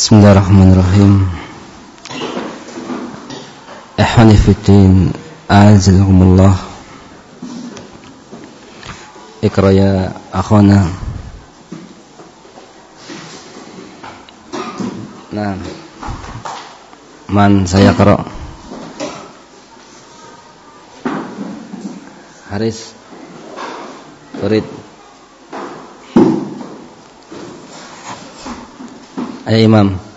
Bismillahirrahmanirrahim. Ikhwani fiddin Azizakumullah Ikra ya akhwana. Nah Man saya kera Haris Turid Ayah Imam.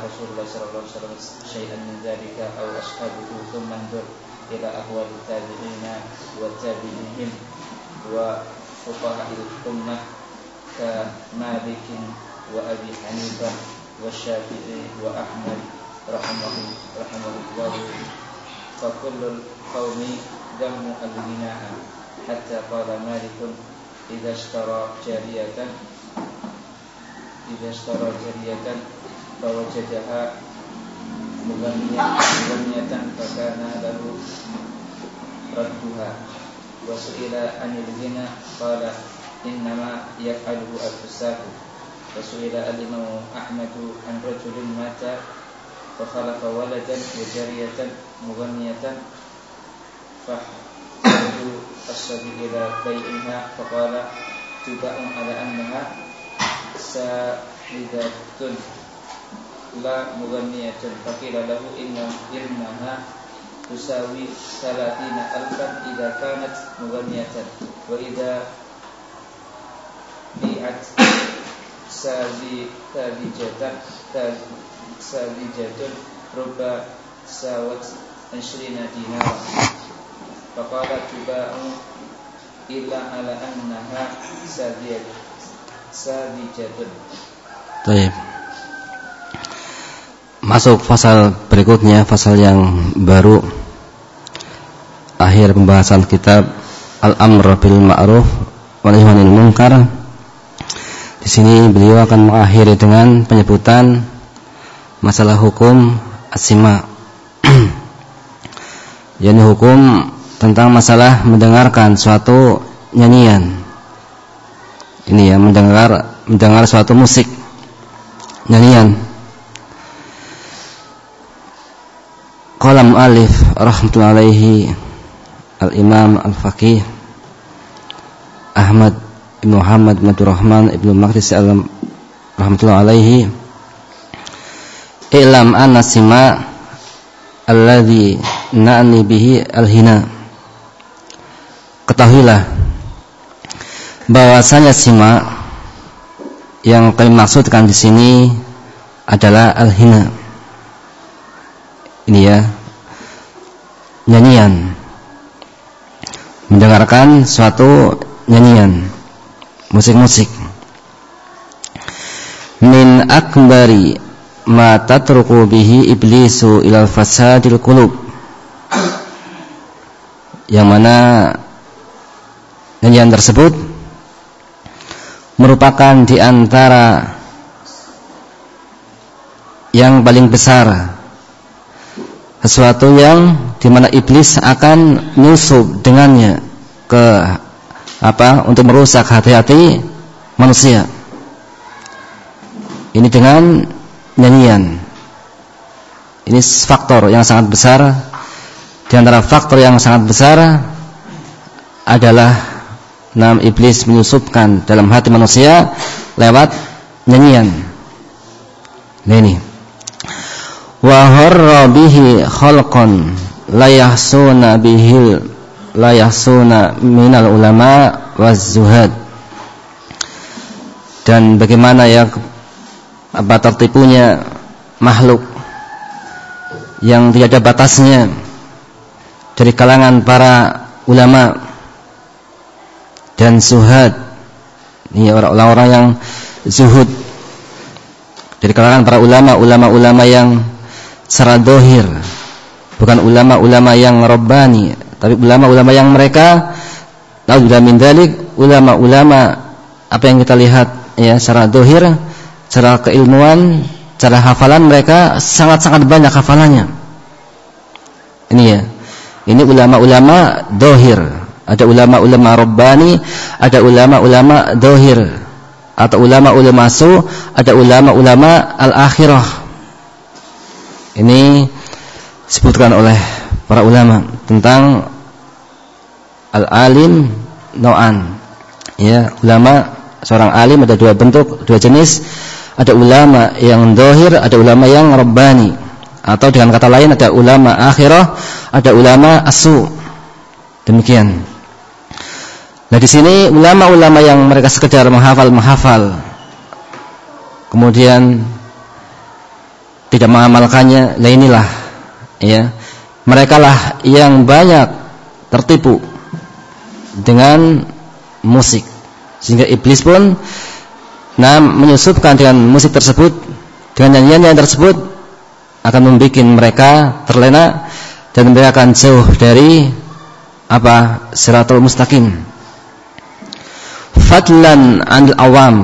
Rasulullah SAW Syai'an min zalika Atau ashabuhu Thumman dur إلى أهوال التابعين وتابعيهم وفقهاء الأمة كمالك وأبي حنيفة والشافعي وأحمد رحمه رحمه الله فكل القوم ذم الغناء حتى قال مالك إذا اشترى جارية إذا اشترى جارية فوجدها mubaniyatan fakana lalu radduha. Wa su'ila anil zina qala innama yaf'aluhu al-fusaku. Wa su'ila al-imam mata fa khalaqa waladan wa jariyatan mubaniyatan fa hadu as-sabi ila bay'inha la mughanniyatan faqila lahu inna innaha tusawi salatina alfan idza kanat mughanniyatan wa idza bi'at sazi tabijatan sabijatan ruba sawat ashrina dinara, faqala tuba'u illa ala annaha sabijatun Tayyib masuk pasal berikutnya, pasal yang baru akhir pembahasan kitab Al-Amr bil Ma'ruf wal Nahi Munkar. Di sini beliau akan mengakhiri dengan penyebutan masalah hukum asima. yakni hukum tentang masalah mendengarkan suatu nyanyian. Ini ya mendengar mendengar suatu musik nyanyian Qala alif rahmatullahi Al-Imam Al-Faqih Ahmad Ibn Muhammad Matur Rahman Ibn Maqdis Alam Rahmatullahi alaihi Ilam anasima Alladhi na'ni bihi al-hina Ketahuilah bahwasanya sima yang kami maksudkan di sini adalah al-hina ini ya nyanyian. Mendengarkan suatu nyanyian musik-musik. Min akbari ma tatruku bihi iblisu ilal fasadil qulub. Yang mana nyanyian tersebut merupakan di antara yang paling besar sesuatu yang di mana iblis akan nyusup dengannya ke apa untuk merusak hati-hati manusia. Ini dengan nyanyian. Ini faktor yang sangat besar. Di antara faktor yang sangat besar adalah nama iblis menyusupkan dalam hati manusia lewat nyanyian. Nah ini. Wa harra bihi khalqan la yahsuna bihil la yahsuna minal ulama waz zuhad. Dan bagaimana ya apa tertipunya makhluk yang tidak batasnya dari kalangan para ulama dan suhad ini orang-orang yang zuhud dari kalangan para ulama ulama-ulama yang secara dohir bukan ulama-ulama yang robbani tapi ulama-ulama yang mereka tahu min dalik ulama-ulama apa yang kita lihat ya secara dohir secara keilmuan Cara hafalan mereka sangat-sangat banyak hafalannya. Ini ya. Ini ulama-ulama dohir. Ada ulama-ulama Rabbani, ada ulama-ulama dohir. Atau ulama-ulama su, ada ulama-ulama al-akhirah. Ini disebutkan oleh para ulama tentang al-alim nau'an. Ya, ulama seorang alim ada dua bentuk, dua jenis ada ulama yang dohir, ada ulama yang rabbani. Atau dengan kata lain ada ulama akhirah, ada ulama asu. Demikian. Nah di sini ulama-ulama yang mereka sekedar menghafal-menghafal, kemudian tidak mengamalkannya, nah inilah, ya, mereka lah yang banyak tertipu dengan musik, sehingga iblis pun nah menyusupkan dengan musik tersebut dengan nyanyian yang tersebut akan membuat mereka terlena dan mereka akan jauh dari apa siratul mustaqim. Fadlan anil awam.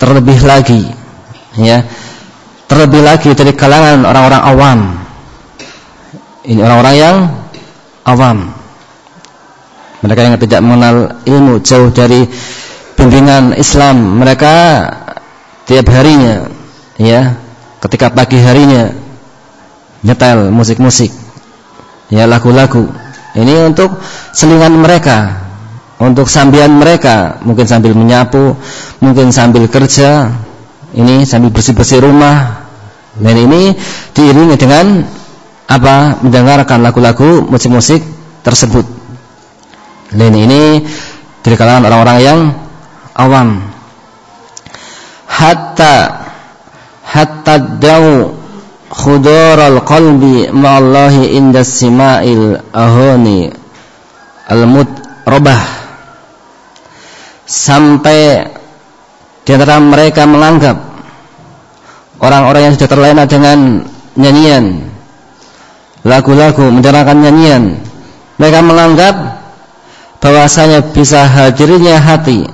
Terlebih lagi ya terlebih lagi dari kalangan orang-orang awam. Ini orang-orang yang awam. Mereka yang tidak mengenal ilmu jauh dari bimbingan Islam. Mereka tiap harinya ya ketika pagi harinya nyetel musik-musik ya lagu-lagu. Ini untuk selingan mereka untuk sambian mereka. Mungkin sambil menyapu mungkin sambil kerja ini sambil bersih-bersih rumah dan ini diiringi dengan apa? Mendengarkan lagu-lagu musik-musik tersebut. Dan ini dari kalangan orang-orang yang awam. Hatta hatta dau al qalbi ma'allahi inda sima'il ahoni al-mutrabah sampai di antara mereka menganggap orang-orang yang sudah terlena dengan nyanyian lagu-lagu mendengarkan nyanyian mereka menganggap bahwasanya bisa hadirnya hati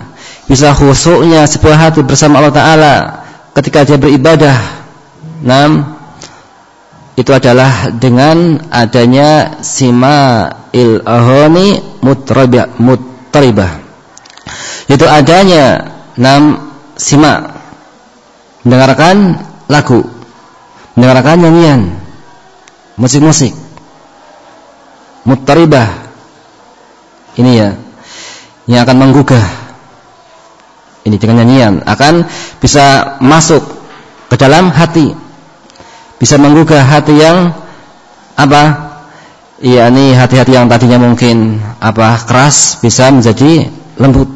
bisa khusyuknya sebuah hati bersama Allah Taala ketika dia beribadah. Nam itu adalah dengan adanya sima il ahoni mutribah mutribah. Itu adanya nam sima mendengarkan lagu, mendengarkan nyanyian, musik-musik, mutribah. Ini ya yang akan menggugah ini dengan nyanyian akan bisa masuk ke dalam hati bisa menggugah hati yang apa Iya ini hati-hati yang tadinya mungkin apa keras bisa menjadi lembut.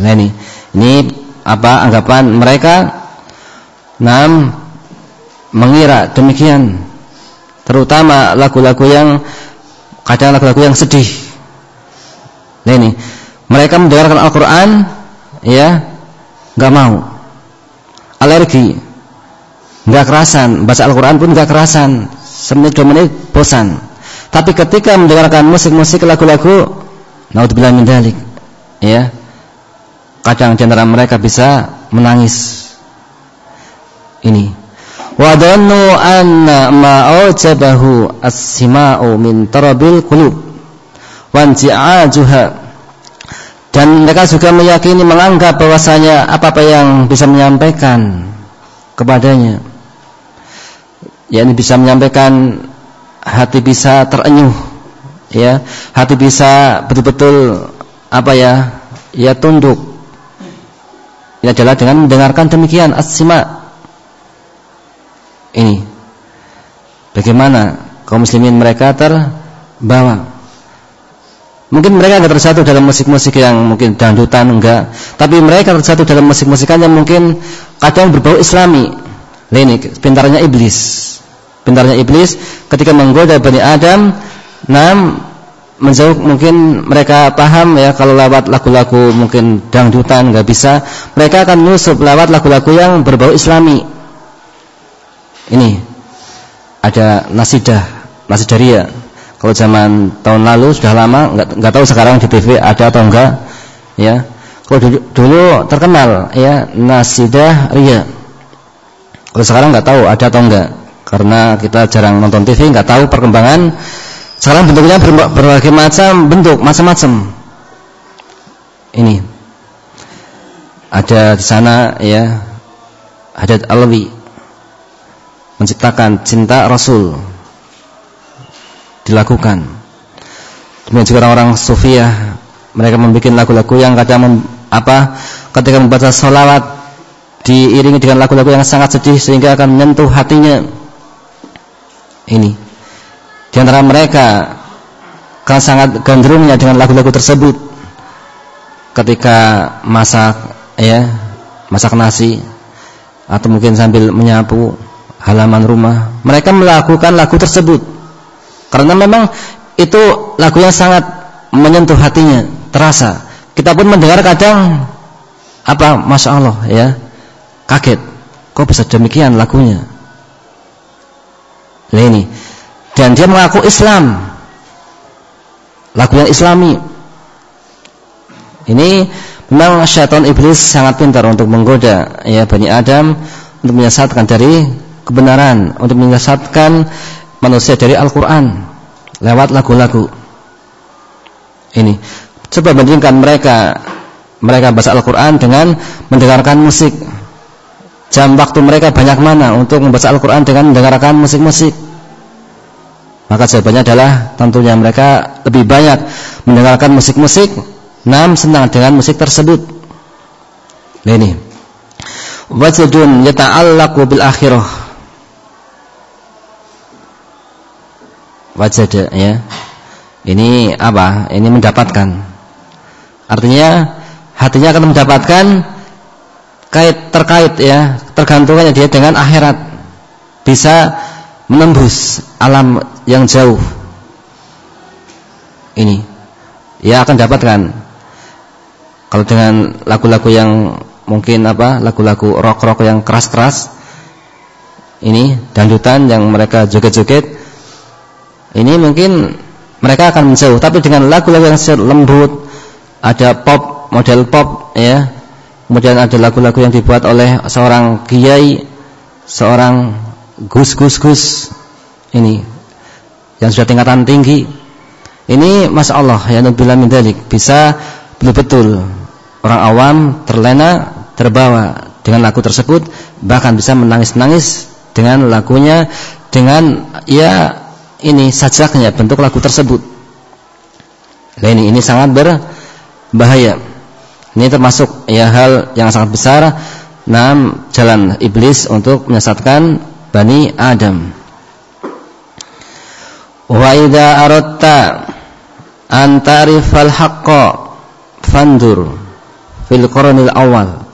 Nah ini, ini apa anggapan mereka? Nam mengira demikian, terutama lagu-lagu yang kadang lagu-lagu yang sedih. Nah ini, mereka mendengarkan Al-Quran ya nggak mau. Alergi nggak kerasan. Baca Al-Quran pun nggak kerasan. Semenit dua menit bosan. Tapi ketika mendengarkan musik-musik lagu-lagu naudzubillah min dalik ya kadang di mereka bisa menangis ini. Wadannu anna ma aujabahu as-sima'u min tarabil qulub wa inti'ajuha. Dan mereka juga meyakini menganggap bahwasanya apa-apa yang bisa menyampaikan kepadanya yakni bisa menyampaikan hati bisa terenyuh ya hati bisa betul-betul apa ya ya tunduk. Ini adalah dengan mendengarkan demikian as-sima ini. Bagaimana kaum muslimin mereka terbawa? Mungkin mereka enggak tersatu dalam musik-musik yang mungkin dangdutan enggak. Tapi mereka tersatu dalam musik-musikan yang mungkin kadang berbau islami. Ini pintarnya iblis. Pintarnya iblis ketika menggoda Bani Adam nam menjauh mungkin mereka paham ya kalau lewat lagu-lagu mungkin dangdutan nggak bisa. Mereka akan nyusup lewat lagu-lagu yang berbau islami ini ada nasidah nasidaria. Kalau zaman tahun lalu sudah lama nggak nggak tahu sekarang di TV ada atau enggak ya. Kalau dulu, dulu terkenal ya nasidah ria kalau sekarang nggak tahu ada atau enggak karena kita jarang nonton TV nggak tahu perkembangan. Sekarang bentuknya ber berbagai macam bentuk macam-macam. Ini. Ada di sana ya. Hadat Alwi menciptakan cinta Rasul dilakukan. Kemudian juga orang-orang Sufiah mereka membuat lagu-lagu yang kadang apa ketika membaca salawat diiringi dengan lagu-lagu yang sangat sedih sehingga akan menyentuh hatinya. Ini. Di antara mereka kan sangat gandrungnya dengan lagu-lagu tersebut ketika masak ya masak nasi atau mungkin sambil menyapu halaman rumah mereka melakukan lagu tersebut karena memang itu lagu yang sangat menyentuh hatinya terasa kita pun mendengar kadang apa masya Allah ya kaget kok bisa demikian lagunya Nah ini dan dia mengaku Islam. Lagu yang Islami. Ini memang syaitan iblis sangat pintar untuk menggoda ya Bani Adam untuk menyesatkan dari kebenaran, untuk menyesatkan manusia dari Al-Qur'an lewat lagu-lagu. Ini. Coba bandingkan mereka mereka baca Al-Qur'an dengan mendengarkan musik. Jam waktu mereka banyak mana untuk membaca Al-Qur'an dengan mendengarkan musik-musik? Maka jawabannya adalah tentunya mereka lebih banyak mendengarkan musik-musik, nam senang dengan musik tersebut. Ini. Wajadun yata'allaqu bil akhirah. Wajad ya. Ini apa? Ini mendapatkan. Artinya hatinya akan mendapatkan kait terkait ya, tergantungannya dia dengan akhirat. Bisa menembus alam yang jauh ini ia akan dapatkan kalau dengan lagu-lagu yang mungkin apa lagu-lagu rock-rock yang keras-keras ini dangdutan yang mereka joget-joget ini mungkin mereka akan menjauh tapi dengan lagu-lagu yang lembut ada pop model pop ya. Kemudian ada lagu-lagu yang dibuat oleh seorang kiai seorang gus gus gus ini yang sudah tingkatan tinggi. Ini masya Allah ya nabilah min dalik. Bisa betul-betul orang awam terlena terbawa dengan lagu tersebut bahkan bisa menangis-nangis dengan lagunya dengan ya ini sajaknya bentuk lagu tersebut nah ini ini sangat berbahaya ini termasuk ya hal yang sangat besar Nam jalan iblis untuk menyesatkan Bani Adam. Wa idza aradta an ta'rifal haqqa fandur fil qarnil awal.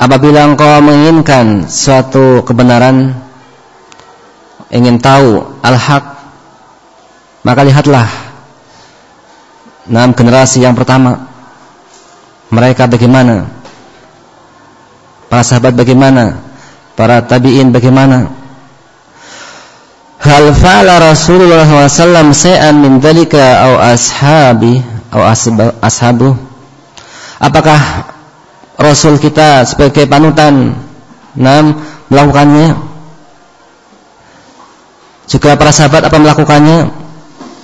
Apabila engkau menginginkan suatu kebenaran ingin tahu al-haq maka lihatlah enam generasi yang pertama mereka bagaimana para sahabat bagaimana para tabi'in bagaimana? Hal fa'ala Rasulullah SAW sayan min dhalika au ashabi au ashabu? Apakah Rasul kita sebagai panutan nam melakukannya? Juga para sahabat apa melakukannya?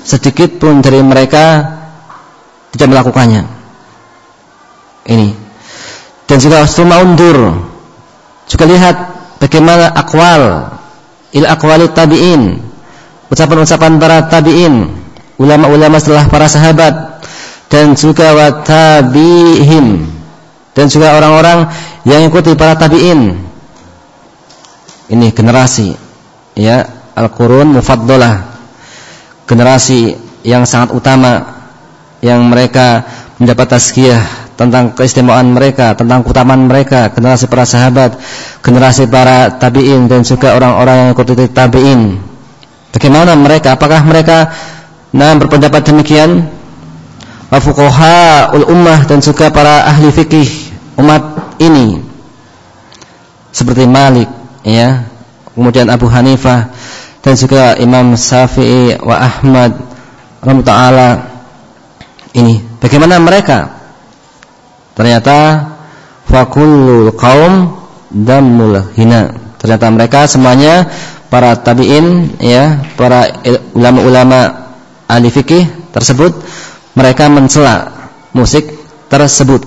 Sedikit pun dari mereka tidak melakukannya. Ini. Dan juga summa undur. Juga lihat bagaimana akwal il akwali tabi'in ucapan-ucapan para tabi'in, ulama-ulama setelah para sahabat dan juga watabi'him dan juga orang-orang yang ikuti para tabi'in. Ini generasi ya al-qurun mufaddalah. Generasi yang sangat utama yang mereka mendapat tazkiyah tentang keistimewaan mereka, tentang keutamaan mereka, generasi para sahabat, generasi para tabi'in dan juga orang-orang yang ikuti tabi'in. Bagaimana mereka? Apakah mereka nah berpendapat demikian? Wa fuqaha ul ummah dan juga para ahli fikih umat ini seperti Malik ya, kemudian Abu Hanifah dan juga Imam Syafi'i wa Ahmad rahimahullah ini. Bagaimana mereka? Ternyata fakullul kaum damul hina. Ternyata mereka semuanya para tabi'in ya para ulama-ulama ahli fikih tersebut mereka mencela musik tersebut.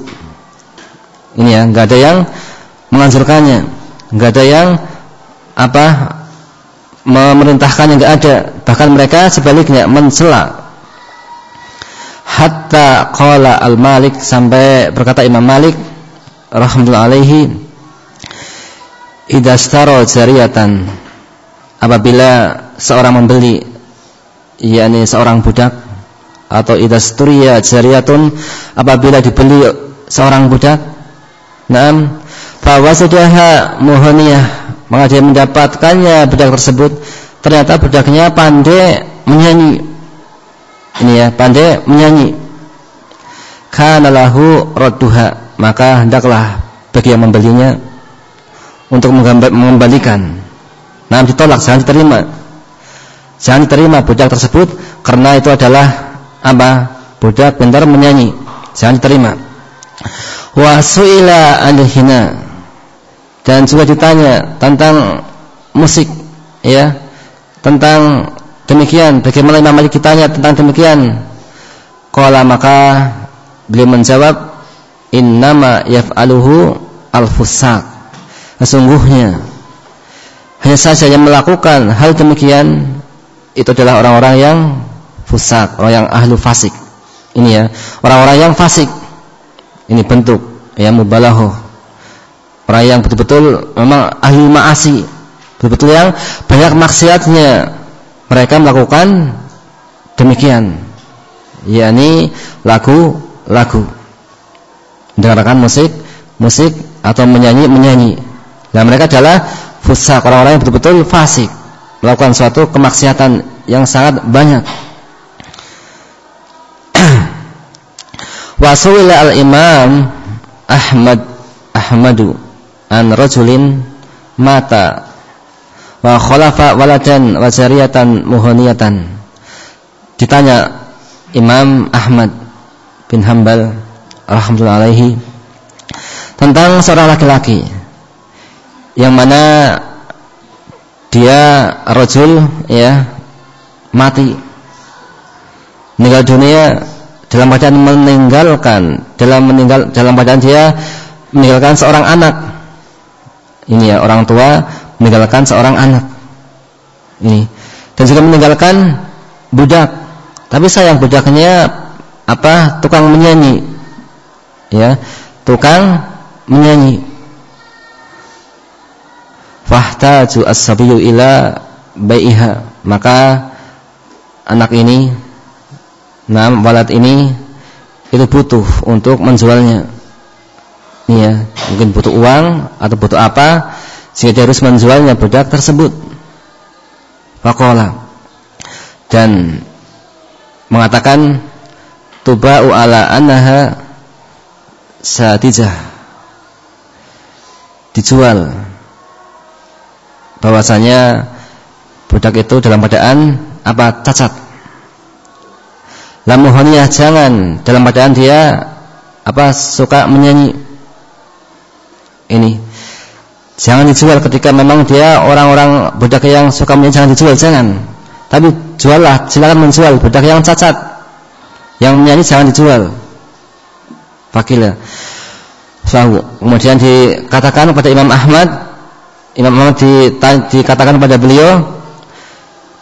Ini ya nggak ada yang menganjurkannya. Nggak ada yang apa memerintahkannya nggak ada. Bahkan mereka sebaliknya mencela. Hatta qala al-Malik sampai berkata Imam Malik rahmatullah alaihi idastaro jariyatan apabila seorang membeli yakni seorang budak atau idasturiya jariyatun apabila dibeli seorang budak Naam fawasadaha muhaniyah maka dia mendapatkannya budak tersebut. Ternyata budaknya pandai menyanyi. Ini ya pandai menyanyi. Kana lahu radduha. Maka hendaklah bagi yang membelinya untuk mengembalikan. Nah ditolak jangan diterima. Jangan diterima budak tersebut karena itu adalah apa? Budak pintar menyanyi. Jangan diterima. Wa suila hina dan juga ditanya tentang musik ya tentang Demikian bagaimana Imam Malik ditanya tentang demikian. Qala maka beliau menjawab innama yaf'aluhu al-fusaq. Sesungguhnya hanya saja yang melakukan hal demikian itu adalah orang-orang yang fusak, orang yang ahlu fasik. Ini ya, orang-orang yang fasik. Ini bentuk yang mubalaghah. Orang yang betul-betul memang ahli ma'asi, betul-betul yang banyak maksiatnya, mereka melakukan demikian. Yakni lagu-lagu mendengarkan musik musik atau menyanyi-menyanyi dan mereka adalah fusak orang-orang yang betul-betul fasik melakukan suatu kemaksiatan yang sangat banyak. Wasuila al-imam Ahmad Ahmadu an rajulin mata wa khalafa waladan wa jariyatan muhoniyatan. Ditanya Imam Ahmad bin Hambal rahmatullahi alaihi tentang seorang laki-laki. Yang mana dia rajul ya mati. Meninggal dunia dalam keadaan meninggalkan dalam meninggal dalam keadaan dia meninggalkan seorang anak ini ya orang tua meninggalkan seorang anak. Ini. Dan juga meninggalkan budak. Tapi sayang budaknya apa? Tukang menyanyi. Ya, tukang menyanyi. Fahtaju as-sabiyyu ila bai'iha. Maka anak ini nah walad ini itu butuh untuk menjualnya. Ya, mungkin butuh uang atau butuh apa sehingga dia harus menjualnya budak tersebut. Fakola dan mengatakan tuba'u ala annaha satijah. Dijual. Bahwasanya budak itu dalam keadaan apa? Cacat. Lamuhoniyah jangan. Dalam keadaan dia apa? Suka menyanyi ini Jangan dijual ketika memang dia orang-orang budak yang suka menyanyi jangan dijual jangan. Tapi juallah, silakan menjual budak yang cacat. Yang menyanyi jangan dijual. Fakila. Sahu. Kemudian dikatakan kepada Imam Ahmad, Imam Ahmad di, dikatakan kepada beliau,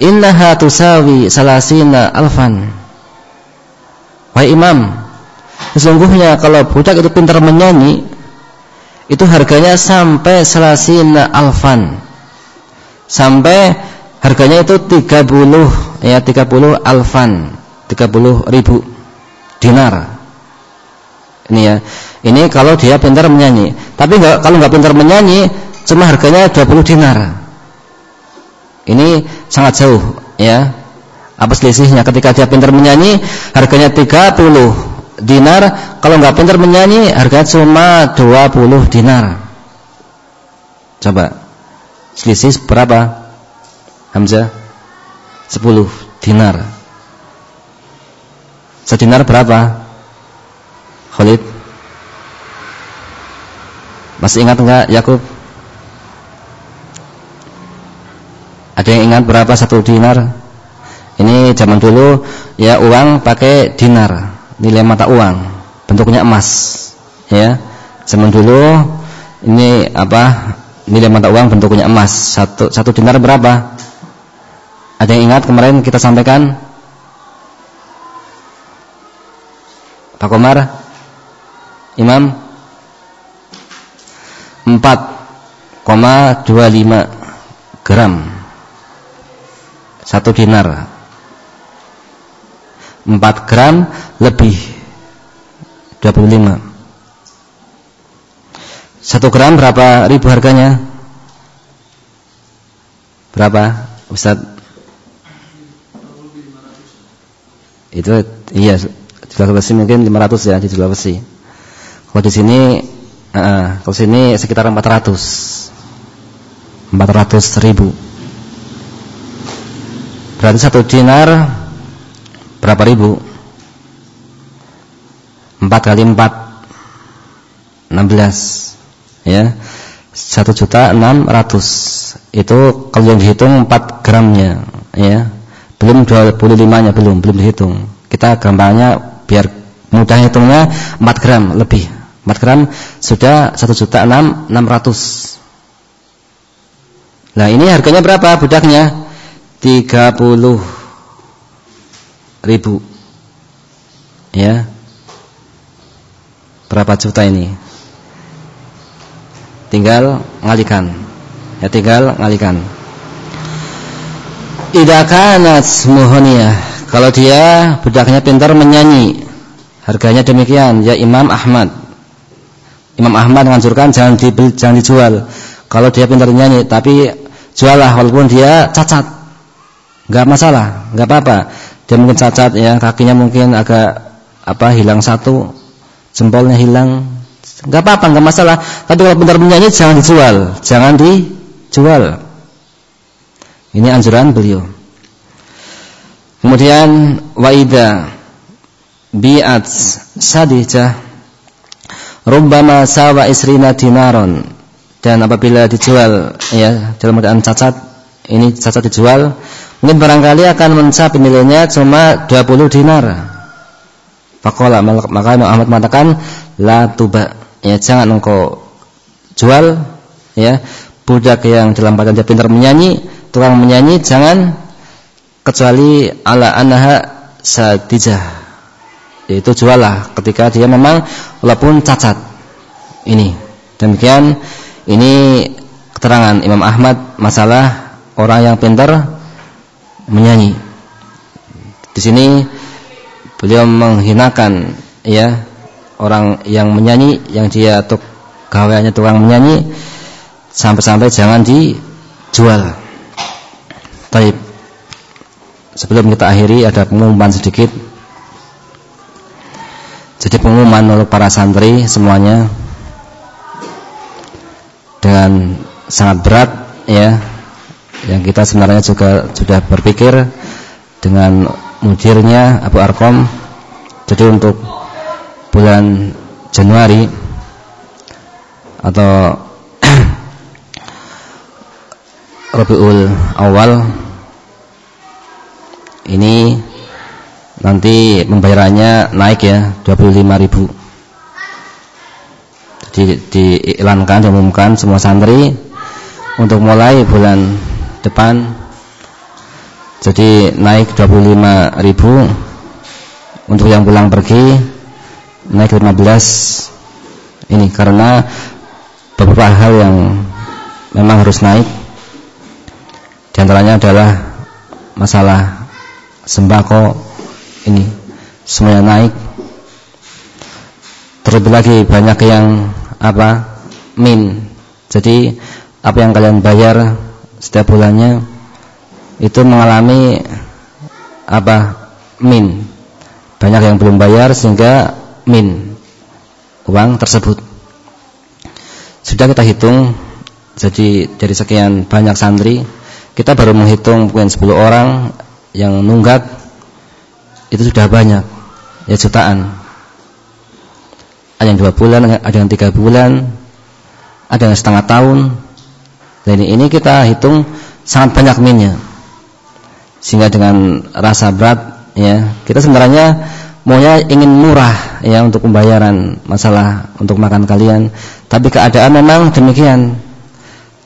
innaha tusawi salasina alfan wahai imam sesungguhnya kalau budak itu pintar menyanyi itu harganya sampai salasina alfan. Sampai harganya itu 30 ya 30 alfan 30 ribu dinar. Ini ya. Ini kalau dia pintar menyanyi. Tapi enggak, kalau nggak pintar menyanyi cuma harganya 20 dinar. Ini sangat jauh ya. Apa selisihnya? Ketika dia pintar menyanyi harganya 30 dinar kalau nggak pintar menyanyi harganya cuma 20 dinar. Coba selisih berapa? Hamzah 10 dinar. Sedinar berapa? Khalid? Masih ingat enggak Yakub? Ada yang ingat berapa satu dinar? Ini zaman dulu ya uang pakai dinar, nilai mata uang, bentuknya emas. Ya. Zaman dulu ini apa? Nilai mata uang bentuknya emas. Satu satu dinar berapa? Ada yang ingat kemarin kita sampaikan? Pak Komar? Imam? 4,25 gram satu dinar 4 gram lebih. 25 satu gram berapa ribu harganya? Berapa Ustaz? Itu iya jual besi mungkin 500 ya jual besi. Kalau di sini uh, kalau sini sekitar 400 400 ribu. Berarti satu dinar berapa ribu? Empat kali empat enam belas, ya. Satu juta enam ratus. Itu kalau yang dihitung empat gramnya. Ya. Belum dua puluh limanya belum belum dihitung. Kita gampangnya biar mudah hitungnya empat gram lebih. Empat gram sudah satu juta enam enam ratus. Nah ini harganya berapa budaknya? 30 ribu. Ya. Berapa juta ini? Tinggal ngalikan. Ya tinggal ngalikan. Idza kanat muhoniyah. Kalau dia budaknya pintar menyanyi. Harganya demikian ya Imam Ahmad. Imam Ahmad menganjurkan jangan jangan dijual. Kalau dia pintar menyanyi tapi jualah walaupun dia cacat. Nggak masalah, nggak apa-apa. Dia mungkin cacat ya, kakinya mungkin agak apa hilang satu, jempolnya hilang, nggak apa-apa, nggak masalah. Tapi kalau benar menyanyi jangan dijual, jangan dijual. Ini anjuran beliau. Kemudian waida biat sadijah rubbama sawa isrina dinaron dan apabila dijual ya dalam keadaan cacat ini cacat dijual Mungkin barangkali akan mencapai nilainya cuma 20 dinar. Faqala maka Ahmad mengatakan la tuba. Ya jangan engkau jual ya budak yang dalam badan dia pintar menyanyi, tukang menyanyi jangan kecuali ala anaha sadijah. Yaitu jualah ketika dia memang walaupun cacat. Ini. Demikian ini keterangan Imam Ahmad masalah orang yang pintar menyanyi. Di sini beliau menghinakan ya orang yang menyanyi yang dia tuk gaweannya tukang menyanyi sampai-sampai jangan dijual. Baik. Sebelum kita akhiri ada pengumuman sedikit. Jadi pengumuman untuk para santri semuanya dengan sangat berat ya yang kita sebenarnya juga sudah berpikir dengan mudirnya Abu Arkom jadi untuk bulan Januari atau Rabiul Awal ini nanti pembayarannya naik ya 25.000 jadi diiklankan diumumkan semua santri untuk mulai bulan depan. Jadi naik 25 ribu. Untuk yang pulang pergi naik 15 ini karena beberapa hal yang memang harus naik. Di antaranya adalah masalah sembako. Ini semuanya naik. Terlebih lagi banyak yang apa min. Jadi apa yang kalian bayar setiap bulannya itu mengalami apa min banyak yang belum bayar sehingga min uang tersebut. Sudah kita hitung jadi dari sekian banyak santri kita baru menghitung mungkin 10 orang yang nunggak itu sudah banyak ya jutaan. Ada yang dua bulan, ada yang tiga bulan, ada yang setengah tahun. Dan ini kita hitung sangat banyak minnya. Sehingga dengan rasa berat ya, kita sebenarnya maunya ingin murah ya untuk pembayaran masalah untuk makan kalian. Tapi keadaan memang demikian.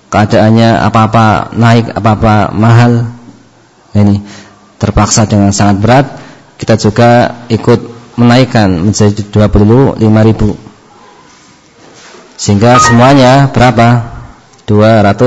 Keadaannya apa-apa naik apa-apa mahal. Ini terpaksa dengan sangat berat. Kita juga ikut menaikkan menjadi 25 ribu. Sehingga semuanya berapa? 200